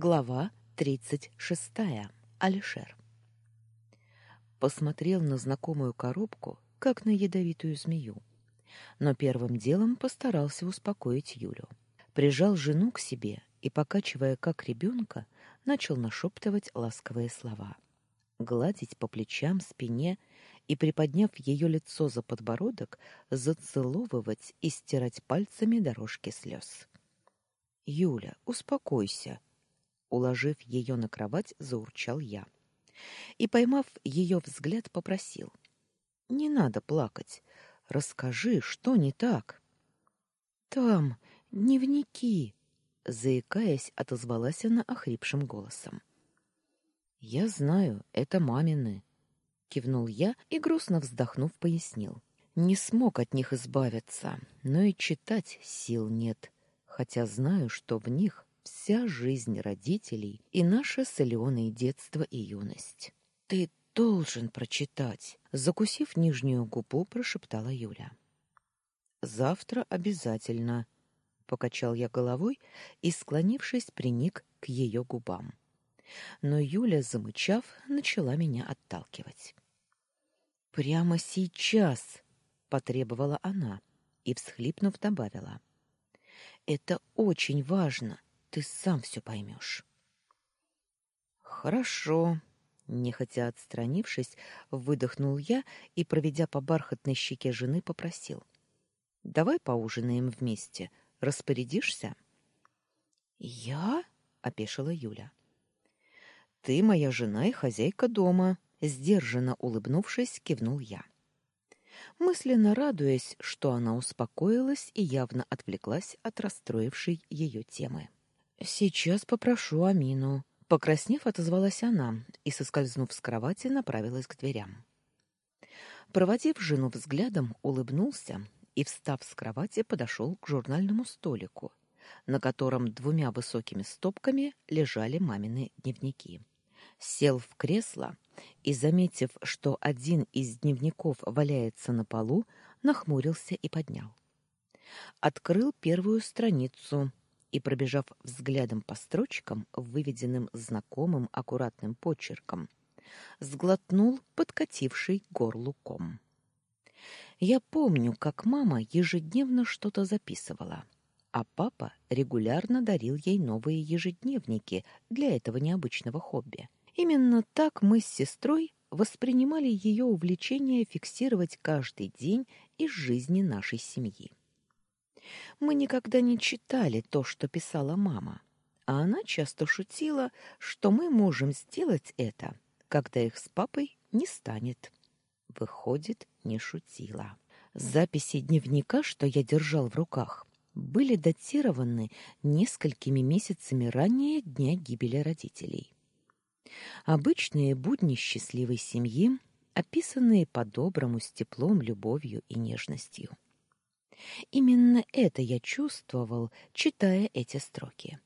Глава тридцать шестая. Алишер. Посмотрел на знакомую коробку, как на ядовитую змею. Но первым делом постарался успокоить Юлю. Прижал жену к себе и, покачивая как ребенка, начал нашептывать ласковые слова. Гладить по плечам, спине и, приподняв ее лицо за подбородок, зацеловывать и стирать пальцами дорожки слез. «Юля, успокойся!» Уложив ее на кровать, заурчал я. И, поймав ее взгляд, попросил. «Не надо плакать. Расскажи, что не так?» «Там дневники!» Заикаясь, отозвалась она охрипшим голосом. «Я знаю, это мамины», — кивнул я и, грустно вздохнув, пояснил. «Не смог от них избавиться, но и читать сил нет, хотя знаю, что в них вся жизнь родителей и наше с Аленой детство и юность. Ты должен прочитать, закусив нижнюю губу, прошептала Юля. Завтра обязательно, покачал я головой и, склонившись, приник к ее губам. Но Юля, замычав, начала меня отталкивать. Прямо сейчас, потребовала она и всхлипнув добавила: Это очень важно ты сам все поймешь. Хорошо, нехотя отстранившись, выдохнул я и, проведя по бархатной щеке жены, попросил: "Давай поужинаем вместе. Распорядишься?" "Я?" опешила Юля. "Ты моя жена и хозяйка дома", сдержанно улыбнувшись, кивнул я. Мысленно радуясь, что она успокоилась и явно отвлеклась от расстроившей ее темы. Сейчас попрошу Амину. Покраснев, отозвалась она и, соскользнув с кровати, направилась к дверям. Проводив жену взглядом, улыбнулся и, встав с кровати, подошел к журнальному столику, на котором двумя высокими стопками лежали мамины дневники. Сел в кресло и, заметив, что один из дневников валяется на полу, нахмурился и поднял. Открыл первую страницу и, пробежав взглядом по строчкам, выведенным знакомым аккуратным почерком, сглотнул подкативший горлу ком. Я помню, как мама ежедневно что-то записывала, а папа регулярно дарил ей новые ежедневники для этого необычного хобби. Именно так мы с сестрой воспринимали ее увлечение фиксировать каждый день из жизни нашей семьи. Мы никогда не читали то, что писала мама, а она часто шутила, что мы можем сделать это, когда их с папой не станет. Выходит, не шутила. Записи дневника, что я держал в руках, были датированы несколькими месяцами ранее дня гибели родителей. Обычные будни счастливой семьи, описанные по-доброму с теплом, любовью и нежностью. Именно это я чувствовал, читая эти строки.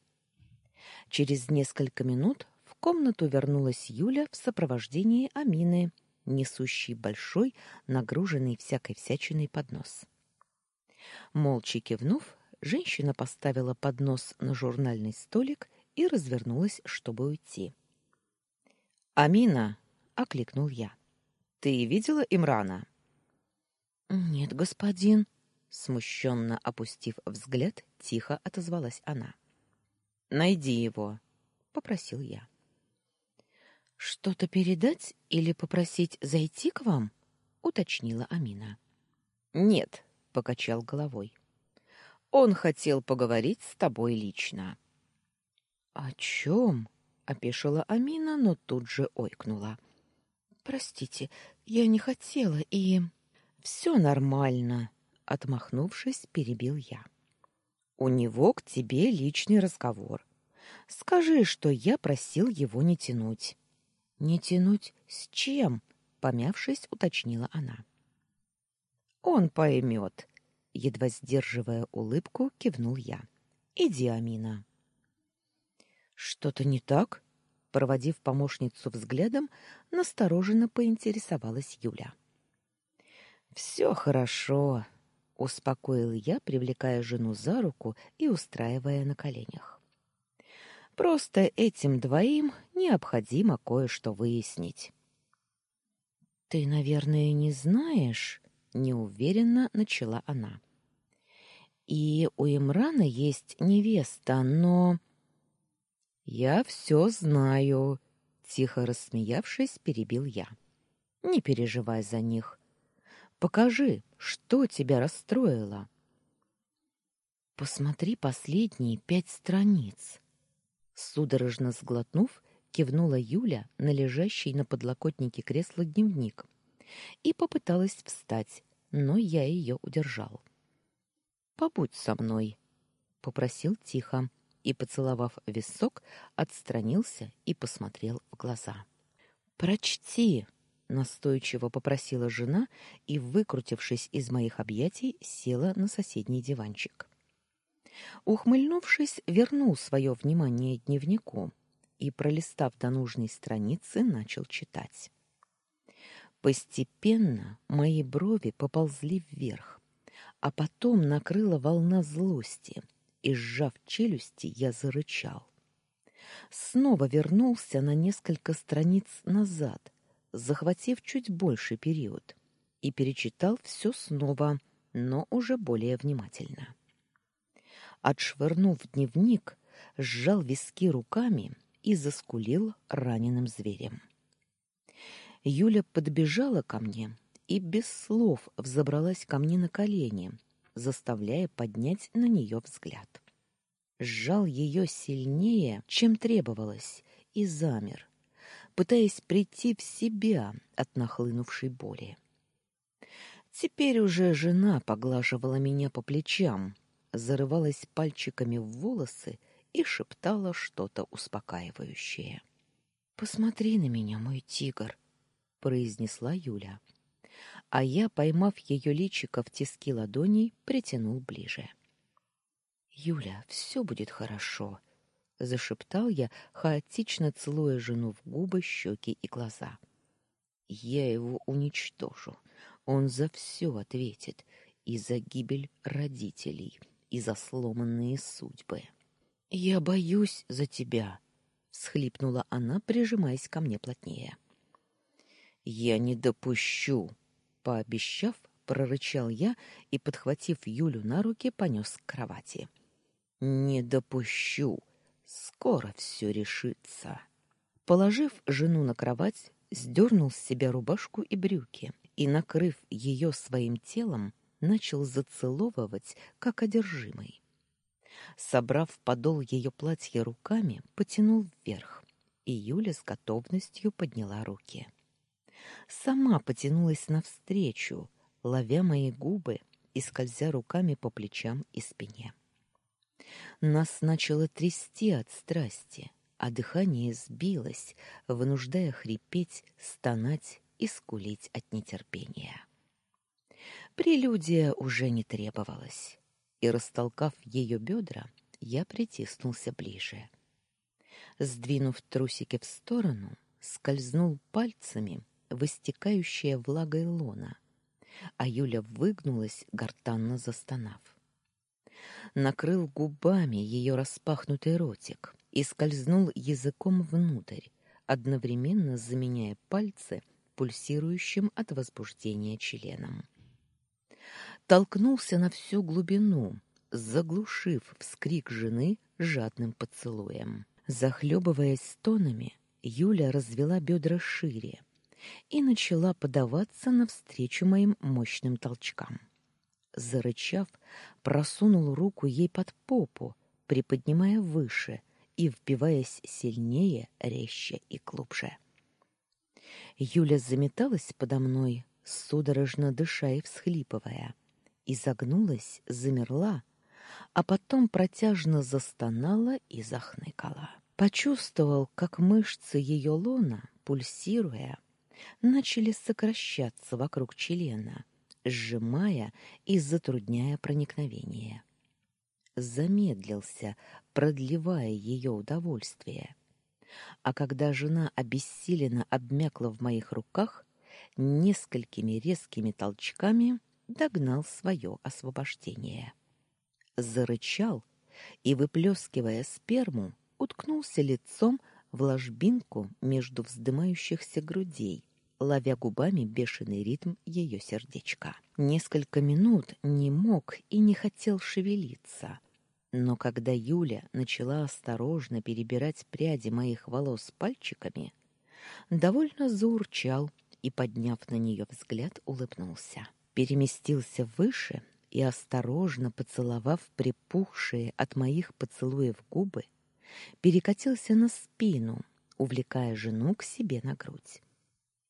Через несколько минут в комнату вернулась Юля в сопровождении Амины, несущей большой, нагруженный всякой всячиной поднос. Молча кивнув, женщина поставила поднос на журнальный столик и развернулась, чтобы уйти. «Амина!» — окликнул я. «Ты видела Имрана?» «Нет, господин», Смущенно опустив взгляд, тихо отозвалась она. «Найди его», — попросил я. «Что-то передать или попросить зайти к вам?» — уточнила Амина. «Нет», — покачал головой. «Он хотел поговорить с тобой лично». «О чем?» — опешила Амина, но тут же ойкнула. «Простите, я не хотела и...» «Все нормально», Отмахнувшись, перебил я. У него к тебе личный разговор. Скажи, что я просил его не тянуть. Не тянуть с чем? помявшись, уточнила она. Он поймет. едва сдерживая улыбку, кивнул я. Иди, Амина. Что-то не так? проводив помощницу взглядом, настороженно поинтересовалась Юля. Все хорошо, успокоил я, привлекая жену за руку и устраивая на коленях. Просто этим двоим необходимо кое-что выяснить. Ты, наверное, не знаешь, неуверенно начала она. И у Имрана есть невеста, но Я все знаю, тихо рассмеявшись, перебил я. Не переживай за них. Покажи, что тебя расстроило. Посмотри последние пять страниц. Судорожно сглотнув, кивнула Юля на лежащий на подлокотнике кресла дневник и попыталась встать, но я ее удержал. Побудь со мной, попросил тихо и, поцеловав висок, отстранился и посмотрел в глаза. Прочти, настойчиво попросила жена и, выкрутившись из моих объятий, села на соседний диванчик. Ухмыльнувшись, вернул свое внимание дневнику и, пролистав до нужной страницы, начал читать. Постепенно мои брови поползли вверх, а потом накрыла волна злости, и, сжав челюсти, я зарычал. Снова вернулся на несколько страниц назад, захватив чуть больше период, и перечитал все снова, но уже более внимательно. Отшвырнув дневник, сжал виски руками и заскулил раненым зверем. Юля подбежала ко мне и без слов взобралась ко мне на колени, заставляя поднять на нее взгляд. Сжал ее сильнее, чем требовалось, и замер, пытаясь прийти в себя от нахлынувшей боли. Теперь уже жена поглаживала меня по плечам, зарывалась пальчиками в волосы и шептала что-то успокаивающее. Посмотри на меня, мой тигр, произнесла Юля. А я, поймав ее личико в тиски ладоней, притянул ближе. Юля, все будет хорошо, зашептал я, хаотично целуя жену в губы, щеки и глаза. Я его уничтожу. Он за все ответит и за гибель родителей, и за сломанные судьбы. Я боюсь за тебя, всхлипнула она, прижимаясь ко мне плотнее. Я не допущу, пообещав, прорычал я и, подхватив Юлю на руки, понес к кровати. Не допущу. Скоро все решится. Положив жену на кровать, сдернул с себя рубашку и брюки и, накрыв ее своим телом, начал зацеловывать, как одержимый. Собрав подол ее платья руками, потянул вверх, и Юля с готовностью подняла руки. Сама потянулась навстречу, ловя мои губы и скользя руками по плечам и спине. Нас начало трясти от страсти, а дыхание сбилось, вынуждая хрипеть, стонать и скулить от нетерпения. Прелюдия уже не требовалась, и, растолкав ее бедра, я притиснулся ближе. Сдвинув трусики в сторону, скользнул пальцами в истекающее влагой лона, а Юля выгнулась, гортанно застонав. Накрыл губами ее распахнутый ротик и скользнул языком внутрь, одновременно заменяя пальцы пульсирующим от возбуждения членом толкнулся на всю глубину, заглушив вскрик жены жадным поцелуем. Захлебываясь стонами, Юля развела бедра шире и начала подаваться навстречу моим мощным толчкам. Зарычав, просунул руку ей под попу, приподнимая выше и вбиваясь сильнее, резче и глубже. Юля заметалась подо мной, судорожно дыша и всхлипывая изогнулась, замерла, а потом протяжно застонала и захныкала. Почувствовал, как мышцы ее лона, пульсируя, начали сокращаться вокруг члена, сжимая и затрудняя проникновение. Замедлился, продлевая ее удовольствие. А когда жена обессиленно обмякла в моих руках, несколькими резкими толчками — догнал свое освобождение. Зарычал и, выплескивая сперму, уткнулся лицом в ложбинку между вздымающихся грудей, ловя губами бешеный ритм ее сердечка. Несколько минут не мог и не хотел шевелиться. Но когда Юля начала осторожно перебирать пряди моих волос пальчиками, довольно заурчал и, подняв на нее взгляд, улыбнулся. Переместился выше и, осторожно поцеловав припухшие от моих поцелуев губы, перекатился на спину, увлекая жену к себе на грудь.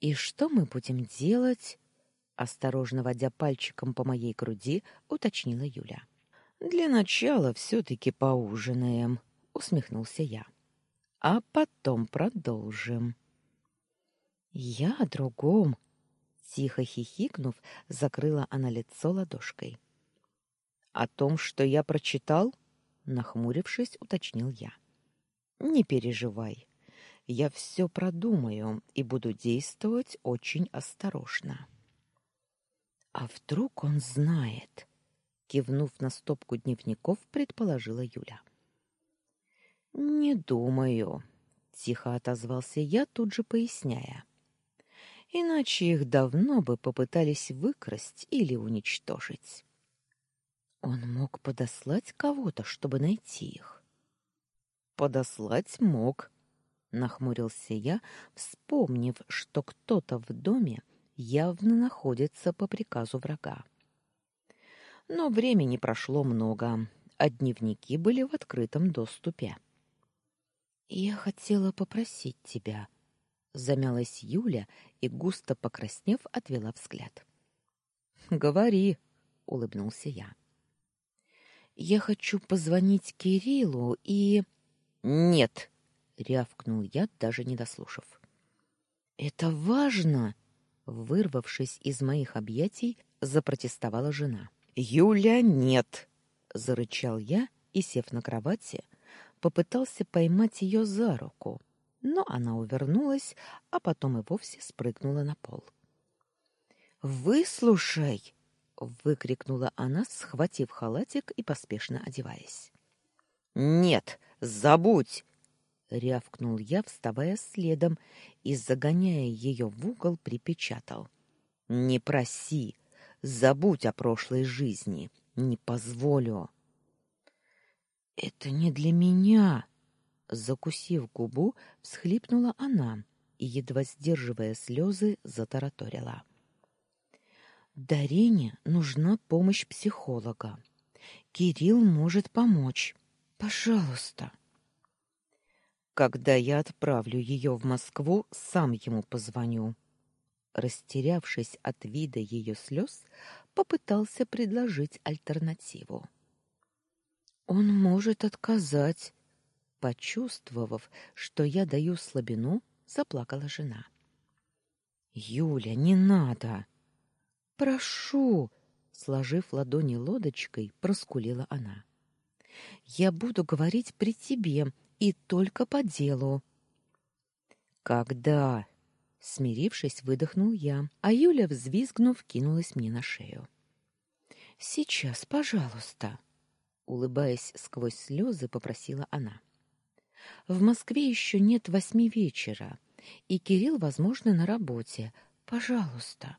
«И что мы будем делать?» Осторожно водя пальчиком по моей груди, уточнила Юля. «Для начала все-таки поужинаем», — усмехнулся я. «А потом продолжим». «Я о другом», — тихо хихикнув, закрыла она лицо ладошкой. «О том, что я прочитал?» — нахмурившись, уточнил я. «Не переживай я все продумаю и буду действовать очень осторожно. А вдруг он знает? Кивнув на стопку дневников, предположила Юля. Не думаю, тихо отозвался я, тут же поясняя. Иначе их давно бы попытались выкрасть или уничтожить. Он мог подослать кого-то, чтобы найти их. Подослать мог, нахмурился я, вспомнив, что кто-то в доме явно находится по приказу врага. Но времени прошло много, а дневники были в открытом доступе. Я хотела попросить тебя, замялась Юля и густо покраснев отвела взгляд. Говори, улыбнулся я. Я хочу позвонить Кириллу и Нет, рявкнул я, даже не дослушав. Это важно, вырвавшись из моих объятий, запротестовала жена. Юля, нет, зарычал я и сев на кровати, попытался поймать ее за руку, но она увернулась, а потом и вовсе спрыгнула на пол. Выслушай, выкрикнула она, схватив халатик и поспешно одеваясь. Нет, забудь, рявкнул я, вставая следом и загоняя ее в угол, припечатал: "Не проси, забудь о прошлой жизни, не позволю". Это не для меня, закусив губу, всхлипнула она и едва сдерживая слезы, затараторила: Дарине нужна помощь психолога. Кирилл может помочь. Пожалуйста. Когда я отправлю ее в Москву, сам ему позвоню. Растерявшись от вида ее слез, попытался предложить альтернативу. Он может отказать. Почувствовав, что я даю слабину, заплакала жена. Юля, не надо. Прошу, сложив ладони лодочкой, проскулила она. Я буду говорить при тебе и только по делу. Когда? Смирившись, выдохнул я, а Юля, взвизгнув, кинулась мне на шею. Сейчас, пожалуйста, улыбаясь сквозь слезы, попросила она. В Москве еще нет восьми вечера, и Кирилл, возможно, на работе. Пожалуйста.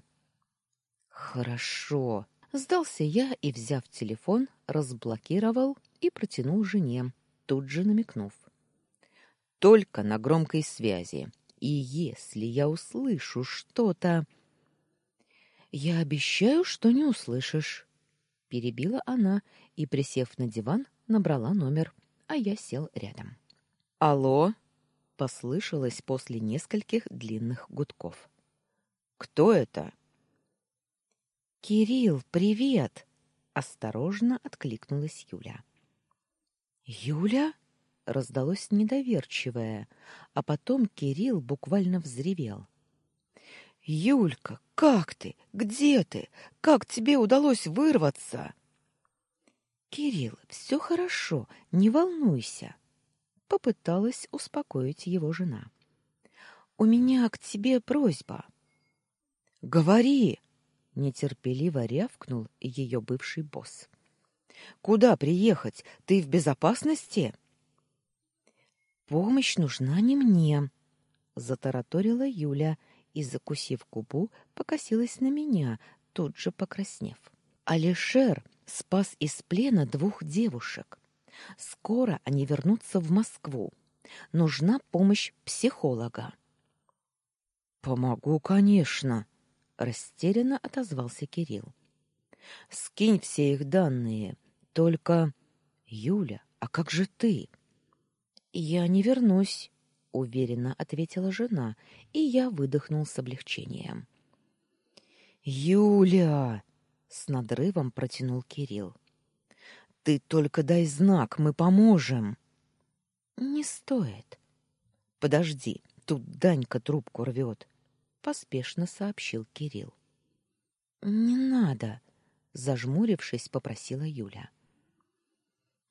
Хорошо, сдался я и, взяв телефон, разблокировал и протянул жене, тут же намекнув: только на громкой связи. И если я услышу что-то... Я обещаю, что не услышишь, перебила она и, присев на диван, набрала номер, а я сел рядом. Алло, послышалось после нескольких длинных гудков. Кто это? Кирилл, привет, осторожно откликнулась Юля. Юля? Раздалось недоверчивое, а потом Кирилл буквально взревел. Юлька, как ты? Где ты? Как тебе удалось вырваться? Кирилл, все хорошо, не волнуйся, попыталась успокоить его жена. У меня к тебе просьба. Говори, нетерпеливо рявкнул ее бывший босс. Куда приехать? Ты в безопасности? Помощь нужна не мне, затараторила Юля и, закусив губу, покосилась на меня, тут же покраснев. Алишер спас из плена двух девушек. Скоро они вернутся в Москву. Нужна помощь психолога. Помогу, конечно, растерянно отозвался Кирилл. Скинь все их данные, только Юля, а как же ты? Я не вернусь, уверенно ответила жена, и я выдохнул с облегчением. Юля, с надрывом протянул Кирилл. Ты только дай знак, мы поможем. Не стоит. Подожди, тут Данька трубку рвет, поспешно сообщил Кирилл. Не надо, зажмурившись, попросила Юля.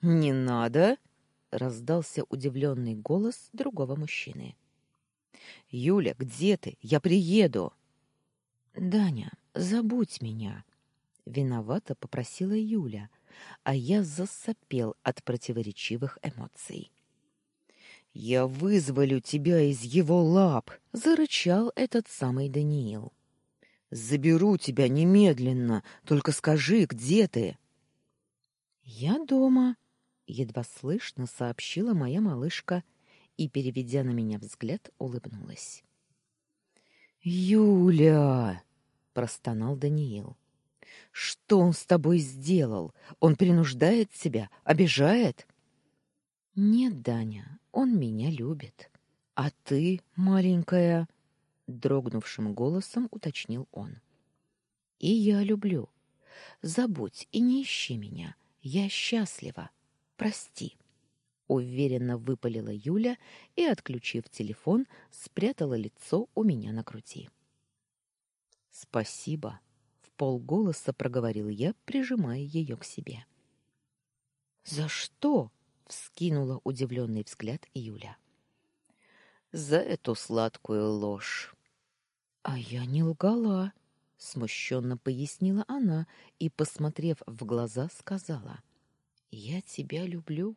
Не надо, раздался удивленный голос другого мужчины. Юля, где ты? Я приеду. Даня, забудь меня, виновато попросила Юля, а я засопел от противоречивых эмоций. Я вызволю тебя из его лап, зарычал этот самый Даниил. Заберу тебя немедленно, только скажи, где ты? Я дома, едва слышно сообщила моя малышка и, переведя на меня взгляд, улыбнулась. Юля, простонал Даниил. Что он с тобой сделал? Он принуждает себя, обижает? Нет, Даня, он меня любит. А ты, маленькая, дрогнувшим голосом уточнил он. И я люблю. Забудь и не ищи меня. Я счастлива. Прости. Уверенно выпалила Юля и, отключив телефон, спрятала лицо у меня на груди. Спасибо, в полголоса проговорил я, прижимая ее к себе. За что? вскинула удивленный взгляд Юля. За эту сладкую ложь. А я не лгала, смущенно пояснила она и, посмотрев в глаза, сказала: "Я тебя люблю".